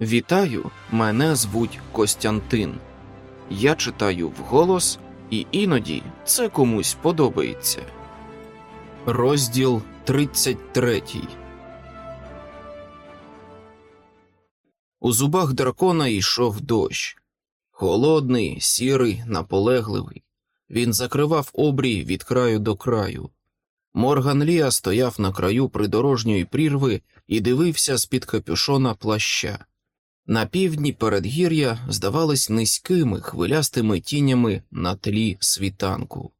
Вітаю, мене звуть Костянтин. Я читаю вголос, і іноді це комусь подобається. Розділ 33 У зубах дракона йшов дощ. Холодний, сірий, наполегливий. Він закривав обрій від краю до краю. Морган Ліа стояв на краю придорожньої прірви і дивився з-під капюшона плаща. На півдні передгір'я здавались низькими хвилястими тінями на тлі світанку.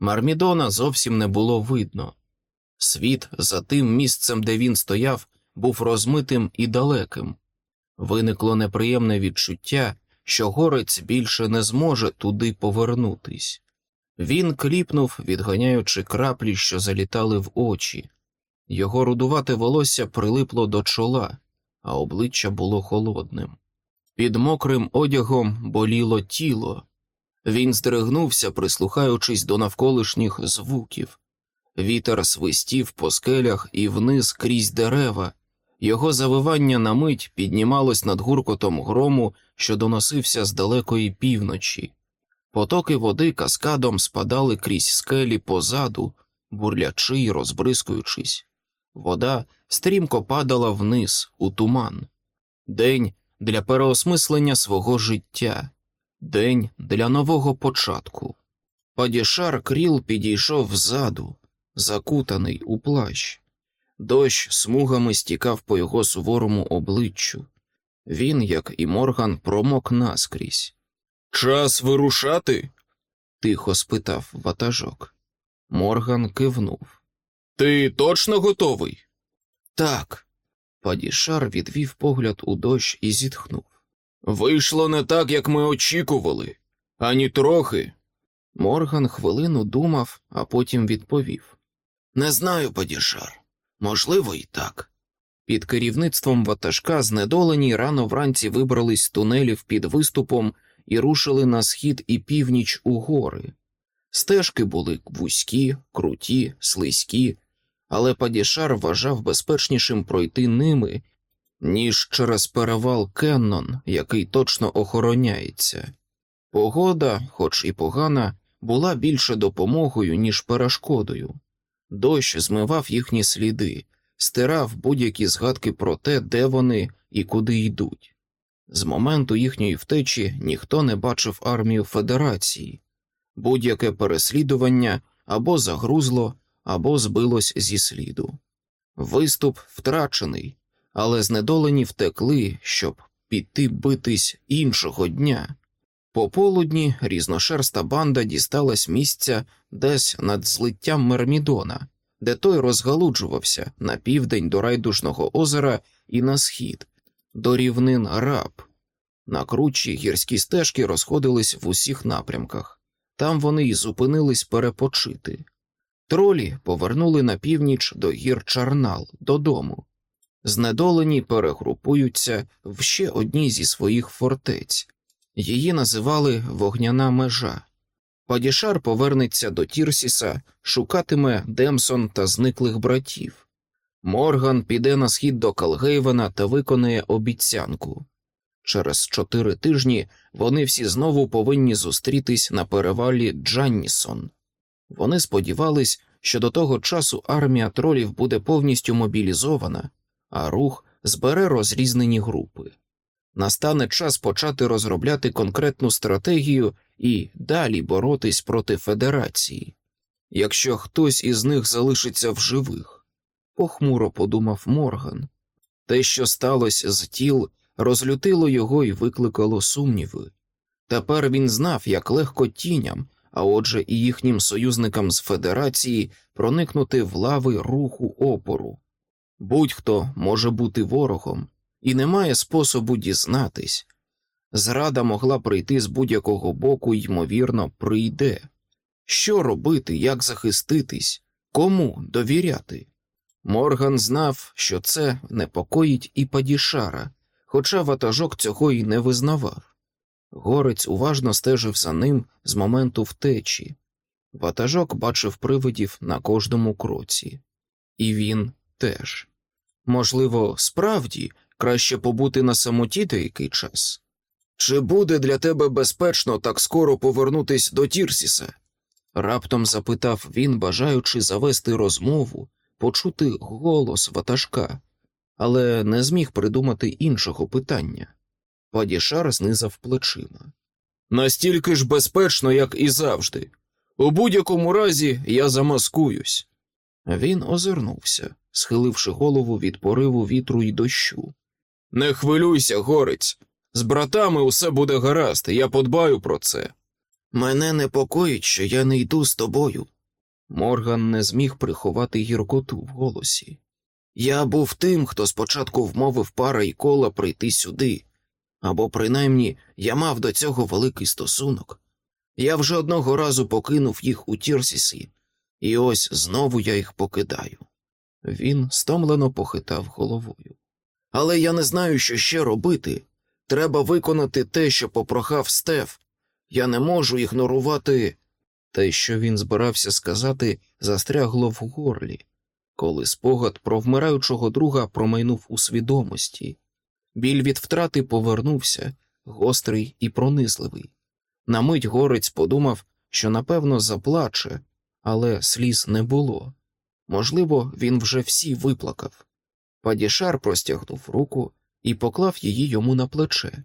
Мармідона зовсім не було видно. Світ за тим місцем, де він стояв, був розмитим і далеким. Виникло неприємне відчуття, що горець більше не зможе туди повернутись. Він кліпнув, відганяючи краплі, що залітали в очі. Його рудувате волосся прилипло до чола, а обличчя було холодним. Під мокрим одягом боліло тіло. Він здригнувся, прислухаючись до навколишніх звуків. Вітер свистів по скелях і вниз крізь дерева. Його завивання на мить піднімалось над гуркотом грому, що доносився з далекої півночі. Потоки води каскадом спадали крізь скелі позаду, бурлячи й розбризкуючись. Вода стрімко падала вниз у туман. День для переосмислення свого життя, день для нового початку. Падішар кріл підійшов ззаду, закутаний у плащ. Дощ смугами стікав по його суворому обличчю. Він, як і Морган, промок наскрізь. Час вирушати? тихо спитав ватажок. Морган кивнув. Ти точно готовий? Так. Падішар відвів погляд у дощ і зітхнув. Вийшло не так, як ми очікували, ані трохи. Морган хвилину думав, а потім відповів: Не знаю, Падішар. Можливо, і так. Під керівництвом ватажка знедолені рано вранці вибрались з тунелів під виступом і рушили на схід і північ у гори. Стежки були вузькі, круті, слизькі, але Падішар вважав безпечнішим пройти ними, ніж через перевал Кеннон, який точно охороняється. Погода, хоч і погана, була більше допомогою, ніж перешкодою. Дощ змивав їхні сліди, стирав будь-які згадки про те, де вони і куди йдуть. З моменту їхньої втечі ніхто не бачив армію Федерації, будь-яке переслідування або загрузло, або збилось зі сліду. Виступ втрачений, але знедолені втекли, щоб піти битись іншого дня. Пополудні різношерста банда дісталась місця десь над злиттям Мермідона, де той розгалуджувався на південь до райдужного озера і на схід, до рівнин раб. На кручі гірські стежки розходились в усіх напрямках, там вони й зупинились перепочити. Тролі повернули на північ до гір Чарнал додому. Знедолені перегрупуються в ще одній зі своїх фортець. Її називали Вогняна межа. Падішар повернеться до Тірсіса, шукатиме Демсон та зниклих братів. Морган піде на схід до Калгейвена та виконає обіцянку. Через чотири тижні вони всі знову повинні зустрітись на перевалі Джаннісон. Вони сподівались, що до того часу армія тролів буде повністю мобілізована, а рух збере розрізнені групи. Настане час почати розробляти конкретну стратегію і далі боротись проти Федерації. Якщо хтось із них залишиться в живих, похмуро подумав Морган. Те, що сталося з тіл, розлютило його і викликало сумніви. Тепер він знав, як легко тіням, а отже, і їхнім союзникам з Федерації проникнути в лави руху опору. Будь-хто може бути ворогом, і немає способу дізнатись. Зрада могла прийти з будь-якого боку, ймовірно, прийде. Що робити, як захиститись, кому довіряти? Морган знав, що це непокоїть і падішара, хоча ватажок цього й не визнавав. Горець уважно стежив за ним з моменту втечі. Ватажок бачив привидів на кожному кроці, і він теж. Можливо, справді краще побути на самоті деякий час. Чи буде для тебе безпечно так скоро повернутись до Тірсіса? раптом запитав він, бажаючи завести розмову, почути голос ватажка, але не зміг придумати іншого питання. Падішар знизав плечима. Настільки ж безпечно, як і завжди. У будь-якому разі я замаскуюсь. Він озирнувся, схиливши голову від пориву вітру й дощу. Не хвилюйся, горець. З братами усе буде гаразд, я подбаю про це. Мене непокоїть, що я не йду з тобою. Морган не зміг приховати гіркоту в голосі. Я був тим, хто спочатку вмовив пара і кола прийти сюди, або принаймні я мав до цього великий стосунок. Я вже одного разу покинув їх у Тірсісі, і ось знову я їх покидаю. Він стомлено похитав головою. Але я не знаю, що ще робити. Треба виконати те, що попрохав Стеф. Я не можу ігнорувати. Те, що він збирався сказати, застрягло в горлі, коли спогад про вмираючого друга промайнув у свідомості. Біль від втрати повернувся, гострий і пронизливий. На мить горець подумав, що напевно заплаче, але сліз не було. Можливо, він вже всі виплакав. Падішар простягнув руку і поклав її йому на плече.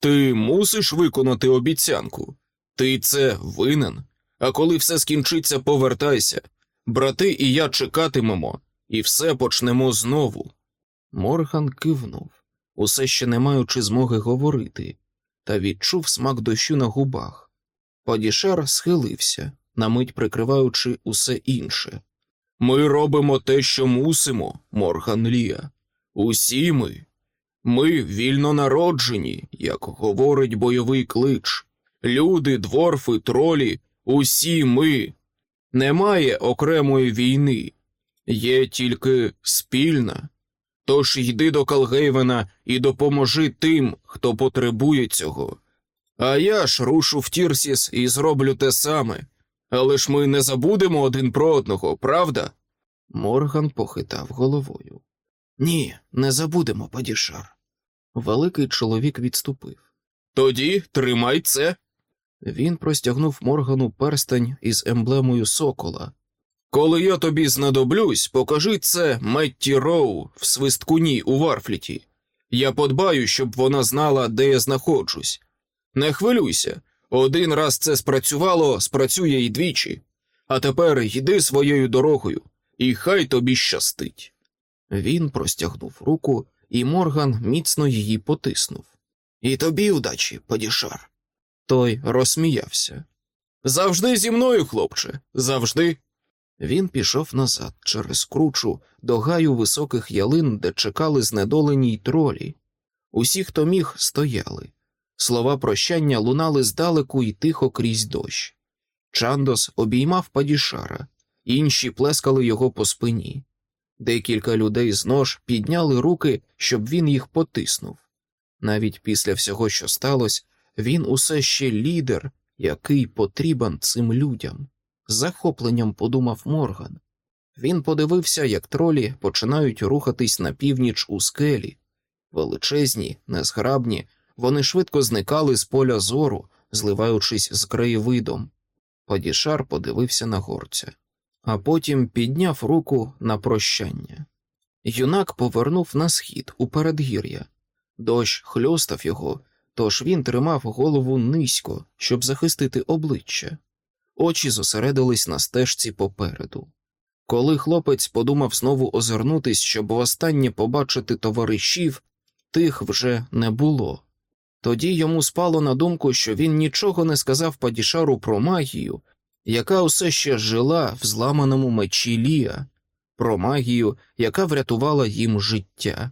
Ти мусиш виконати обіцянку. Ти це винен. А коли все скінчиться, повертайся. Брати і я чекатимемо, і все почнемо знову. Морган кивнув, усе ще не маючи змоги говорити, та відчув смак дощу на губах. Падішар схилився, на мить прикриваючи усе інше. Ми робимо те, що мусимо, Морган Лія. Усі ми. Ми вільно народжені, як говорить бойовий клич. Люди, дворфи, тролі, усі ми. Немає окремої війни, є тільки спільна. Тож йди до Калгейвена і допоможи тим, хто потребує цього. А я ж рушу в Тірсіс і зроблю те саме. Але ж ми не забудемо один про одного, правда? Морган похитав головою. Ні, не забудемо, падішар. Великий чоловік відступив. Тоді тримай це. Він простягнув Моргану перстень із емблемою сокола. Коли я тобі знадоблюсь, покажи це Метті Роу в свисткуні у Варфліті. Я подбаю, щоб вона знала, де я знаходжусь. Не хвилюйся, один раз це спрацювало, спрацює й двічі. А тепер йди своєю дорогою, і хай тобі щастить. Він простягнув руку, і Морган міцно її потиснув. І тобі удачі, падішар. Той розсміявся. Завжди зі мною, хлопче, завжди. Він пішов назад через кручу до гаю високих ялин, де чекали знедолені й тролі. Усі, хто міг, стояли. Слова прощання лунали здалеку й тихо крізь дощ. Чандос обіймав падішара, інші плескали його по спині. Декілька людей з нож підняли руки, щоб він їх потиснув. Навіть після всього, що сталося, він усе ще лідер, який потрібен цим людям. Захопленням подумав Морган. Він подивився, як тролі починають рухатись на північ у скелі. Величезні, незграбні, вони швидко зникали з поля зору, зливаючись з краєвидом. Падішар подивився на горця, а потім підняв руку на прощання. Юнак повернув на схід у передгір'я. Дощ хльостав його, тож він тримав голову низько, щоб захистити обличчя. Очі зосередились на стежці попереду. Коли хлопець подумав знову озирнутись, щоб востаннє побачити товаришів, тих вже не було. Тоді йому спало на думку, що він нічого не сказав Падішару про магію, яка усе ще жила в зламаному мечі Лія, про магію, яка врятувала їм життя.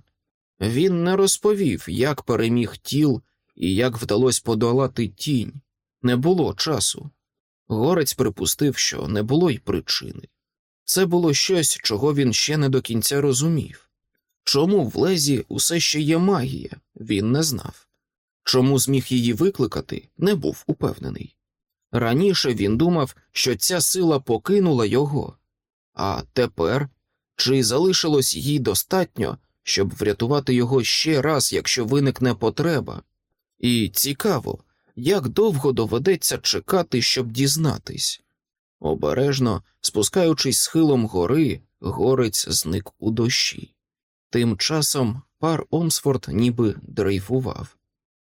Він не розповів, як переміг тіл і як вдалося подолати тінь. Не було часу. Горець припустив, що не було й причини. Це було щось, чого він ще не до кінця розумів. Чому в лезі усе ще є магія, він не знав. Чому зміг її викликати, не був упевнений. Раніше він думав, що ця сила покинула його, а тепер чи залишилось їй достатньо, щоб врятувати його ще раз, якщо виникне потреба. І цікаво, як довго доведеться чекати, щоб дізнатись. Обережно, спускаючись схилом гори, горець зник у дощі. Тим часом пар Омсфорд ніби дрейфував.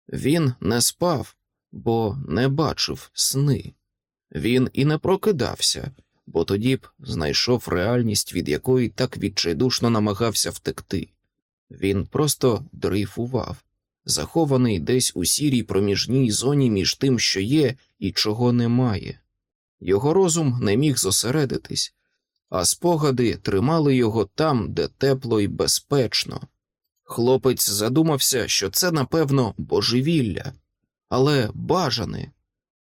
Він не спав, бо не бачив сни. Він і не прокидався, бо тоді б знайшов реальність, від якої так відчайдушно намагався втекти. Він просто дрейфував, захований десь у сірій проміжній зоні між тим, що є і чого немає. Його розум не міг зосередитись, а спогади тримали його там, де тепло і безпечно. Хлопець задумався, що це, напевно, божевілля, але бажане,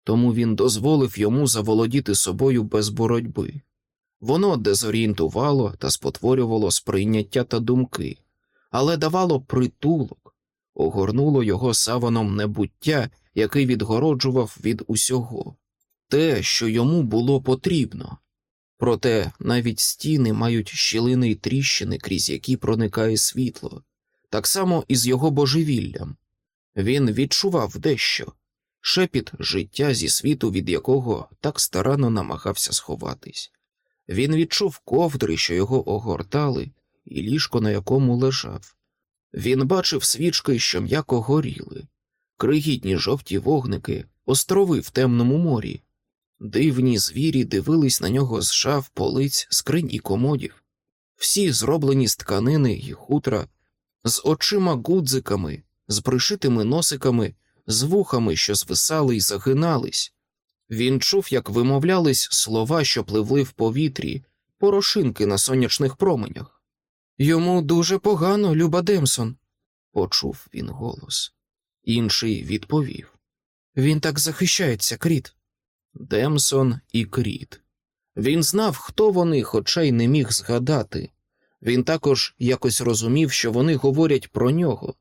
тому він дозволив йому заволодіти собою без боротьби. Воно дезорієнтувало та спотворювало сприйняття та думки, але давало притулок, огорнуло його саваном небуття, який відгороджував від усього, те, що йому було потрібно. Проте навіть стіни мають щілини й тріщини, крізь які проникає світло, так само і з його божевіллям. Він відчував дещо шепіт життя зі світу, від якого так старанно намагався сховатись. Він відчув ковдри, що його огортали, і ліжко, на якому лежав. Він бачив свічки, що м'яко горіли, кригітні жовті вогники, острови в темному морі. Дивні звірі дивились на нього з шаф, полиць, скринь і комодів, всі зроблені з тканини і хутра, з очима гудзиками, з пришитими носиками, з вухами, що звисали й загинались. Він чув, як вимовлялись слова, що пливли в повітрі, порошинки на сонячних променях. Йому дуже погано, Люба Демсон, почув він голос. Інший відповів. Він так захищається, кріт. Демсон і Кріт. Він знав, хто вони, хоча й не міг згадати. Він також якось розумів, що вони говорять про нього.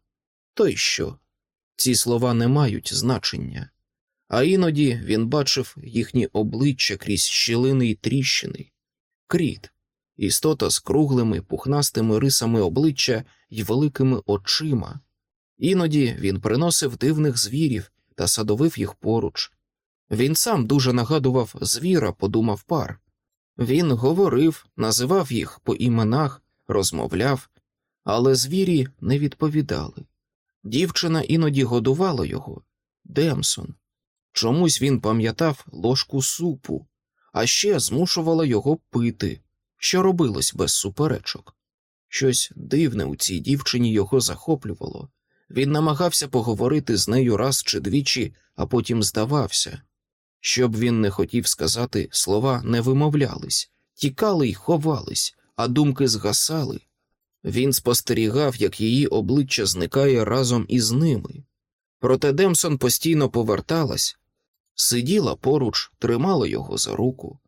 То й що? Ці слова не мають значення, а іноді він бачив їхні обличчя крізь щілини й тріщини. Кріт, істота з круглими пухнастими рисами обличчя й великими очима. Іноді він приносив дивних звірів та садовив їх поруч. Він сам дуже нагадував звіра, подумав пар. Він говорив, називав їх по іменах, розмовляв, але звірі не відповідали. Дівчина іноді годувала його, Демсон. Чомусь він пам'ятав ложку супу, а ще змушувала його пити, що робилось без суперечок. Щось дивне у цій дівчині його захоплювало. Він намагався поговорити з нею раз чи двічі, а потім здавався. Щоб він не хотів сказати, слова не вимовлялись, тікали й ховались, а думки згасали. Він спостерігав, як її обличчя зникає разом із ними. Проте Демсон постійно поверталась, сиділа поруч, тримала його за руку,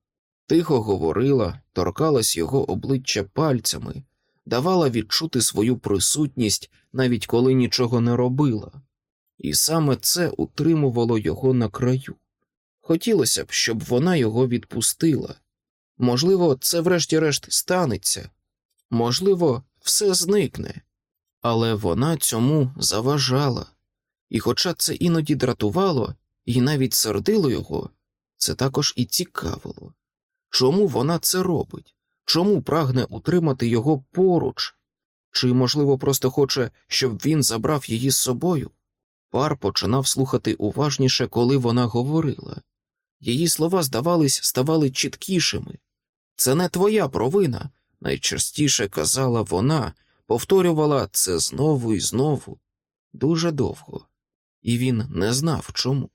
тихо говорила, торкалась його обличчя пальцями, давала відчути свою присутність, навіть коли нічого не робила, і саме це утримувало його на краю. Хотілося б, щоб вона його відпустила. Можливо, це врешті-решт станеться, можливо, все зникне, але вона цьому заважала, і, хоча це іноді дратувало і навіть сердило його, це також і цікавило. Чому вона це робить? Чому прагне утримати його поруч? Чи, можливо, просто хоче, щоб він забрав її з собою? Пар починав слухати уважніше, коли вона говорила. Її слова, здавались, ставали чіткішими. Це не твоя провина, найчастіше казала вона, повторювала це знову і знову, дуже довго, і він не знав чому.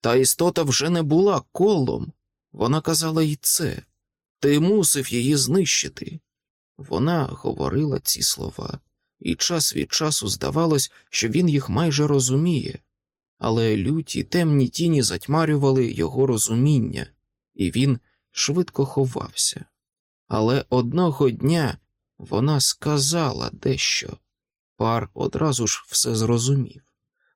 Та істота вже не була колом. Вона казала й це ти мусив її знищити. Вона говорила ці слова, і час від часу здавалось, що він їх майже розуміє, але люті темні тіні затьмарювали його розуміння, і він швидко ховався. Але одного дня вона сказала дещо. Пар одразу ж все зрозумів.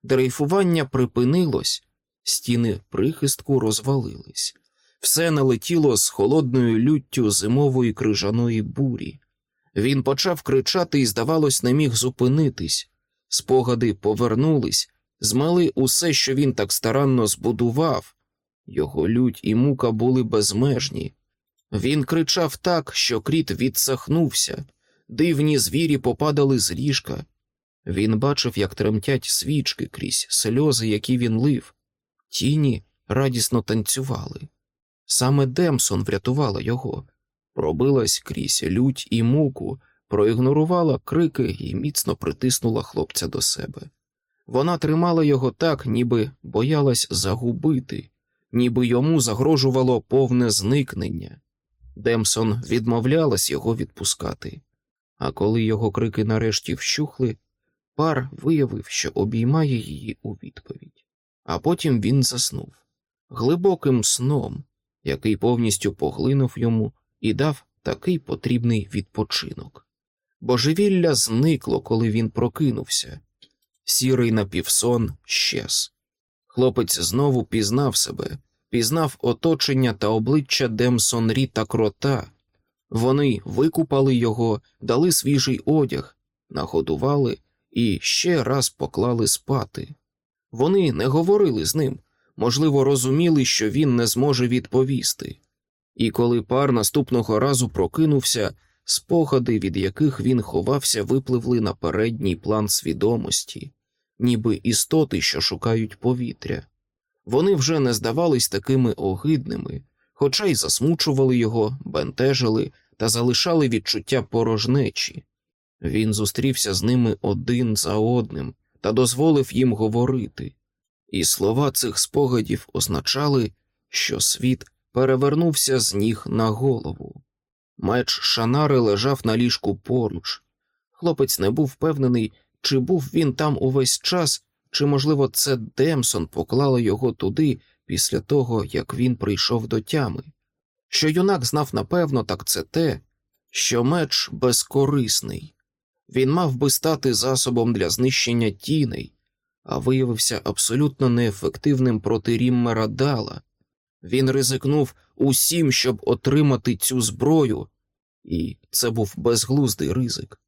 Дрейфування припинилось, стіни прихистку розвалились, все налетіло з холодною люттю зимової крижаної бурі. Він почав кричати і, здавалось, не міг зупинитись. Спогади повернулись, змали усе, що він так старанно збудував. Його лють і мука були безмежні. Він кричав так, що кріт відсахнувся, дивні звірі попадали з ліжка. Він бачив, як тремтять свічки крізь сльози, які він лив. Тіні радісно танцювали. Саме Демсон врятувала його, пробилась крізь лють і муку, проігнорувала крики і міцно притиснула хлопця до себе. Вона тримала його так, ніби боялась загубити, ніби йому загрожувало повне зникнення. Демсон відмовлялась його відпускати, а коли його крики нарешті вщухли, пар виявив, що обіймає її у відповідь. А потім він заснув глибоким сном, який повністю поглинув йому і дав такий потрібний відпочинок. Божевілля зникло, коли він прокинувся. Сірий напівсон щез. Хлопець знову пізнав себе, пізнав оточення та обличчя Демсонрі та крота. Вони викупали його, дали свіжий одяг, нагодували і ще раз поклали спати. Вони не говорили з ним, можливо, розуміли, що він не зможе відповісти. І коли пар наступного разу прокинувся, спогади, від яких він ховався, випливли на передній план свідомості, ніби істоти, що шукають повітря. Вони вже не здавались такими огидними, хоча й засмучували його, бентежили та залишали відчуття порожнечі. Він зустрівся з ними один за одним та дозволив їм говорити, і слова цих спогадів означали, що світ перевернувся з ніг на голову. Меч Шанари лежав на ліжку поруч. Хлопець не був впевнений, чи був він там увесь час, чи, можливо, це Демсон поклала його туди після того, як він прийшов до тями. Що юнак знав напевно, так це те, що меч безкорисний. Він мав би стати засобом для знищення тіней, а виявився абсолютно неефективним проти Ріммера Дала. Він ризикнув усім, щоб отримати цю зброю, і це був безглуздий ризик.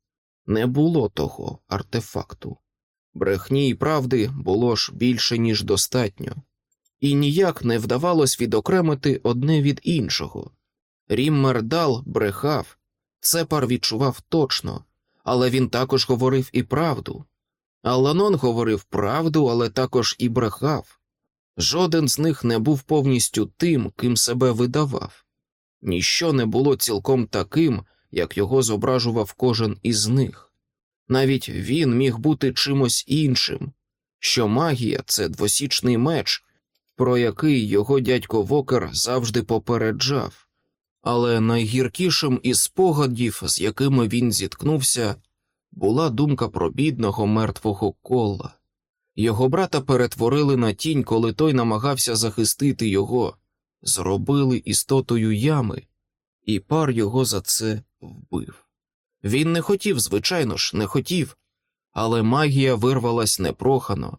Не було того артефакту. Брехні і правди було ж більше, ніж достатньо, і ніяк не вдавалось відокремити одне від іншого. Ріммердал брехав, Цепар відчував точно, але він також говорив і правду. Аланон говорив правду, але також і брехав. Жоден з них не був повністю тим, ким себе видавав, ніщо не було цілком таким, як його зображував кожен із них. Навіть він міг бути чимось іншим, що магія це двосічний меч, про який його дядько Вокер завжди попереджав, але найгіркішим із спогадів, з якими він зіткнувся, була думка про бідного мертвого кола. Його брата перетворили на тінь, коли той намагався захистити його, зробили істотою ями, і пар його за це вбив. Він не хотів, звичайно ж, не хотів, але магія вирвалась непрохано.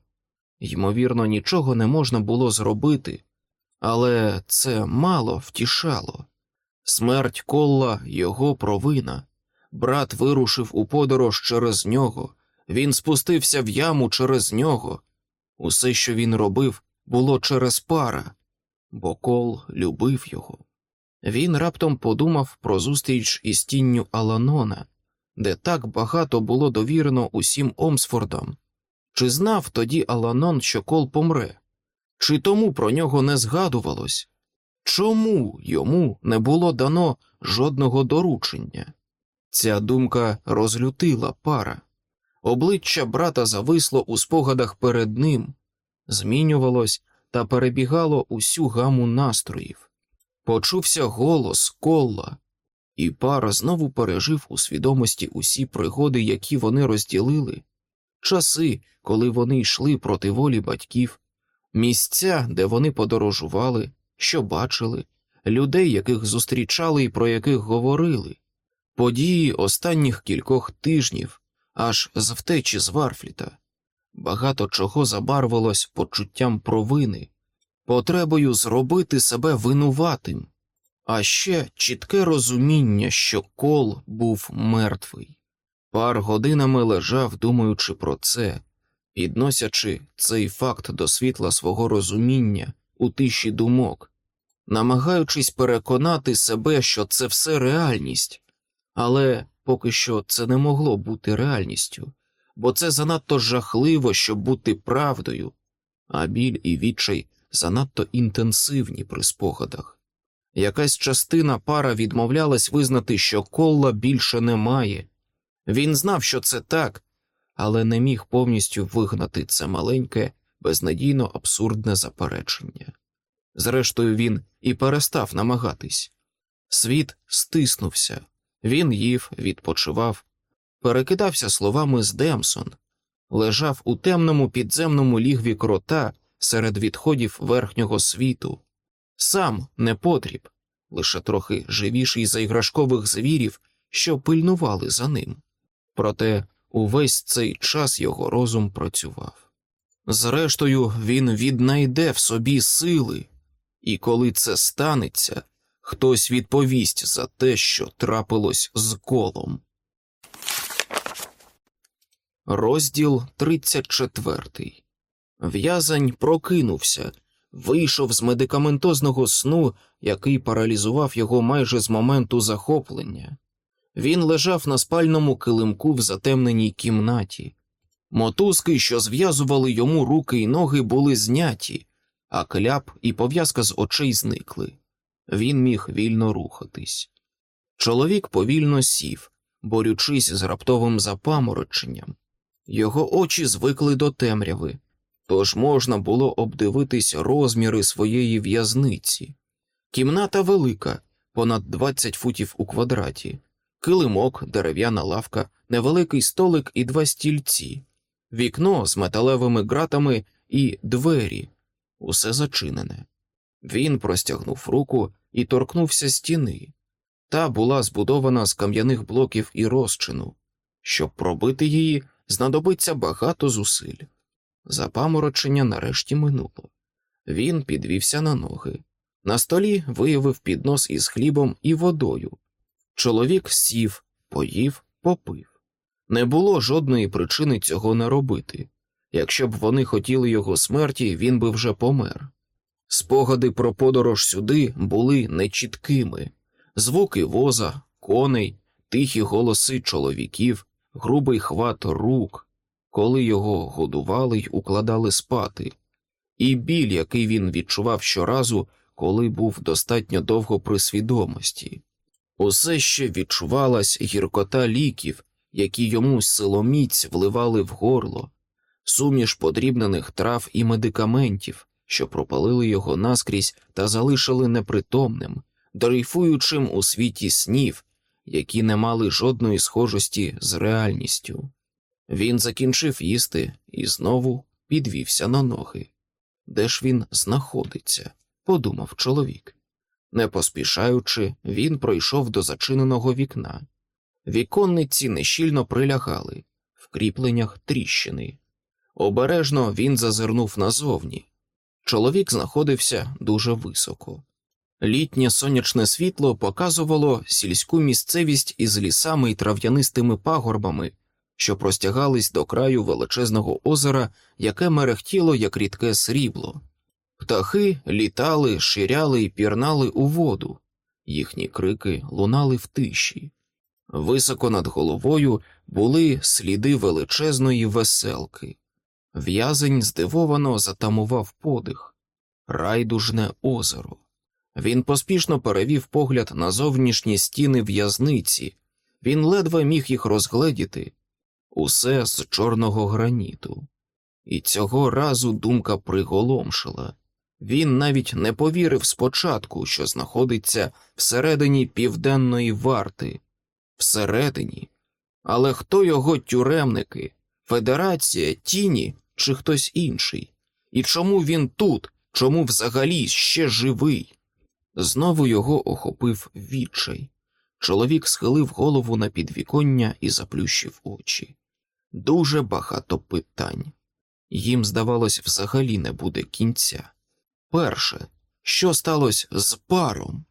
Ймовірно, нічого не можна було зробити, але це мало втішало. Смерть колла його провина. Брат вирушив у подорож через нього, він спустився в яму через нього. Усе, що він робив, було через пара, бо кол любив його. Він раптом подумав про зустріч із тінню Аланона, де так багато було довірено усім Омсфордам. Чи знав тоді Аланон, що кол помре? Чи тому про нього не згадувалось? Чому йому не було дано жодного доручення? Ця думка розлютила пара. Обличчя брата зависло у спогадах перед ним, змінювалось та перебігало усю гаму настроїв. Почувся голос колла, і пара знову пережив у свідомості усі пригоди, які вони розділили, часи, коли вони йшли проти волі батьків, місця, де вони подорожували, що бачили, людей, яких зустрічали і про яких говорили, події останніх кількох тижнів, аж з втечі з Варфліта. Багато чого забарвилось почуттям провини, потребою зробити себе винуватим. а ще чітке розуміння, що кол був мертвий. Пар годинами лежав, думаючи про це, підносячи цей факт до світла свого розуміння у тиші думок, намагаючись переконати себе, що це все реальність, але поки що це не могло бути реальністю, бо це занадто жахливо, щоб бути правдою, а біль і відчай занадто інтенсивні при спогадах. Якась частина пара відмовлялась визнати, що кола більше немає. Він знав, що це так, але не міг повністю вигнати це маленьке, безнадійно абсурдне заперечення. Зрештою, він і перестав намагатись. Світ стиснувся, він їв, відпочивав, перекидався словами з Демсон, лежав у темному підземному лігві крота серед відходів верхнього світу, сам не потріб, лише трохи живіший за іграшкових звірів, що пильнували за ним. Проте увесь цей час його розум працював. Зрештою, він віднайде в собі сили, і коли це станеться, хтось відповість за те, що трапилось з колом. Розділ 34 В'язань прокинувся, вийшов з медикаментозного сну, який паралізував його майже з моменту захоплення. Він лежав на спальному килимку в затемненій кімнаті. Мотузки, що зв'язували йому руки й ноги, були зняті, а кляп і пов'язка з очей зникли. Він міг вільно рухатись. Чоловік повільно сів, борючись з раптовим запамороченням. Його очі звикли до темряви, тож можна було обдивитись розміри своєї в'язниці. Кімната велика, понад 20 футів у квадраті, килимок, дерев'яна лавка, невеликий столик і два стільці, вікно з металевими ґратами і двері, усе зачинене. Він простягнув руку і торкнувся стіни. Та була збудована з кам'яних блоків і розчину. Щоб пробити її, знадобиться багато зусиль. Запаморочення нарешті минуло. Він підвівся на ноги. На столі виявив піднос із хлібом і водою. Чоловік сів, поїв, попив. Не було жодної причини цього не робити. Якщо б вони хотіли його смерті, він би вже помер. Спогади про подорож сюди були нечіткими. Звуки воза, коней, тихі голоси чоловіків, грубий хват рук, коли його годували й укладали спати, і біль, який він відчував щоразу, коли був достатньо довго при свідомості. Усе ще відчувалась гіркота ліків, які йому силоміць вливали в горло, суміш подрібнених трав і медикаментів, що пропалили його наскрізь та залишили непритомним, дрейфуючим у світі снів, які не мали жодної схожості з реальністю. Він закінчив їсти і знову підвівся на ноги. Де ж він знаходиться? подумав чоловік. Не поспішаючи, він пройшов до зачиненого вікна. Віконниці нещільно прилягали, в кріпленнях тріщини. Обережно він зазирнув назовні. Чоловік знаходився дуже високо. Літнє сонячне світло показувало сільську місцевість із лісами і трав'янистими пагорбами, що простягались до краю величезного озера, яке мерехтіло як рідке срібло. Птахи літали, ширяли і пірнали у воду, їхні крики лунали в тиші. Високо над головою були сліди величезної веселки. В'язень здивовано затамував подих, райдужне озеро. Він поспішно перевів погляд на зовнішні стіни в'язниці, він ледве міг їх розгледіти, усе з чорного граніту. І цього разу думка приголомшила. Він навіть не повірив спочатку, що знаходиться всередині південної варти, всередині. Але хто його тюремники, федерація, тіні чи хтось інший? І чому він тут, чому взагалі ще живий? Знову його охопив відчай. Чоловік схилив голову на підвіконня і заплющив очі. Дуже багато питань. Їм, здавалось, взагалі не буде кінця. Перше, що сталося з паром?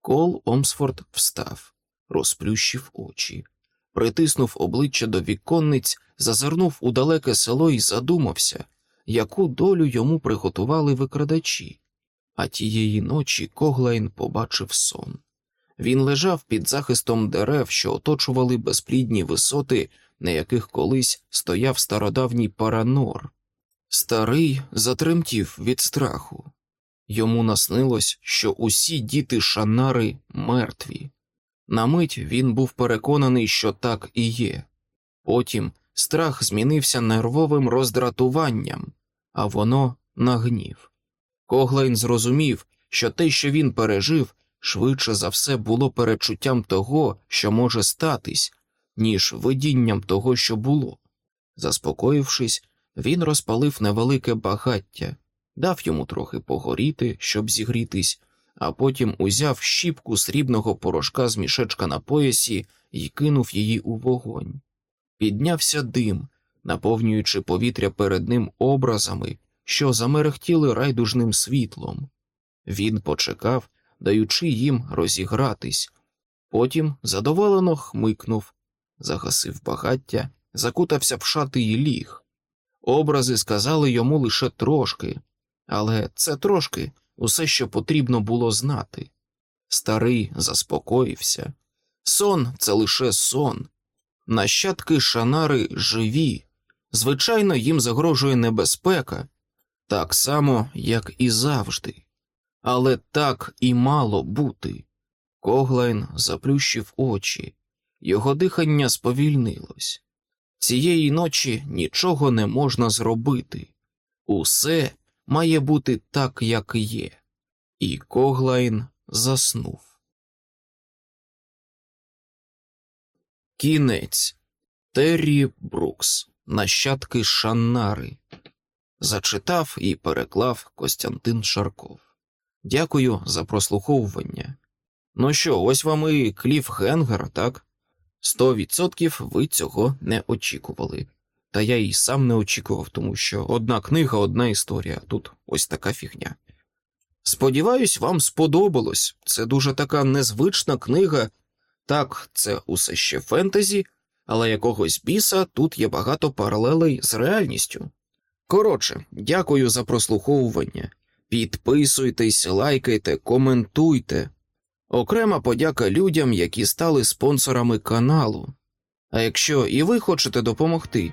Кол Омсфорд встав, розплющив очі, притиснув обличчя до віконниць, зазирнув у далеке село і задумався, яку долю йому приготували викрадачі. А тієї ночі Коглайн побачив сон. Він лежав під захистом дерев, що оточували безплідні висоти, на яких колись стояв стародавній паранор. Старий затремтів від страху. Йому наснилось, що усі діти Шанари мертві. На мить він був переконаний, що так і є. Потім страх змінився нервовим роздратуванням, а воно на гнів. Коглайн зрозумів, що те, що він пережив, швидше за все було перечуттям того, що може статись, ніж видінням того, що було. Заспокоївшись, він розпалив невелике багаття, дав йому трохи погоріти, щоб зігрітись, а потім узяв щіпку срібного порошка з мішечка на поясі і кинув її у вогонь. Піднявся дим, наповнюючи повітря перед ним образами, що замерехтіли райдужним світлом. Він почекав, даючи їм розігратись, потім задоволено хмикнув, загасив багаття, закутався в шати і ліг. Образи сказали йому лише трошки, але це трошки усе, що потрібно було знати. Старий заспокоївся. Сон це лише сон. Нащадки шанари живі. Звичайно, їм загрожує небезпека, так само, як і завжди. Але так і мало бути. Коглайн заплющив очі, його дихання сповільнилось. Цієї ночі нічого не можна зробити. Усе має бути так, як є. І Коглайн заснув. Кінець Террі Брукс. Нащадки Шаннари. Зачитав і переклав Костянтин Шарков. Дякую за прослуховування. Ну що, ось вам і Кліф Генгер, так? Сто відсотків ви цього не очікували. Та я і сам не очікував, тому що одна книга, одна історія. Тут ось така фігня. Сподіваюсь, вам сподобалось. Це дуже така незвична книга. Так, це усе ще фентезі, але якогось біса тут є багато паралелей з реальністю. Коротше, дякую за прослуховування. Підписуйтесь, лайкайте, коментуйте. Окрема подяка людям, які стали спонсорами каналу. А якщо і ви хочете допомогти,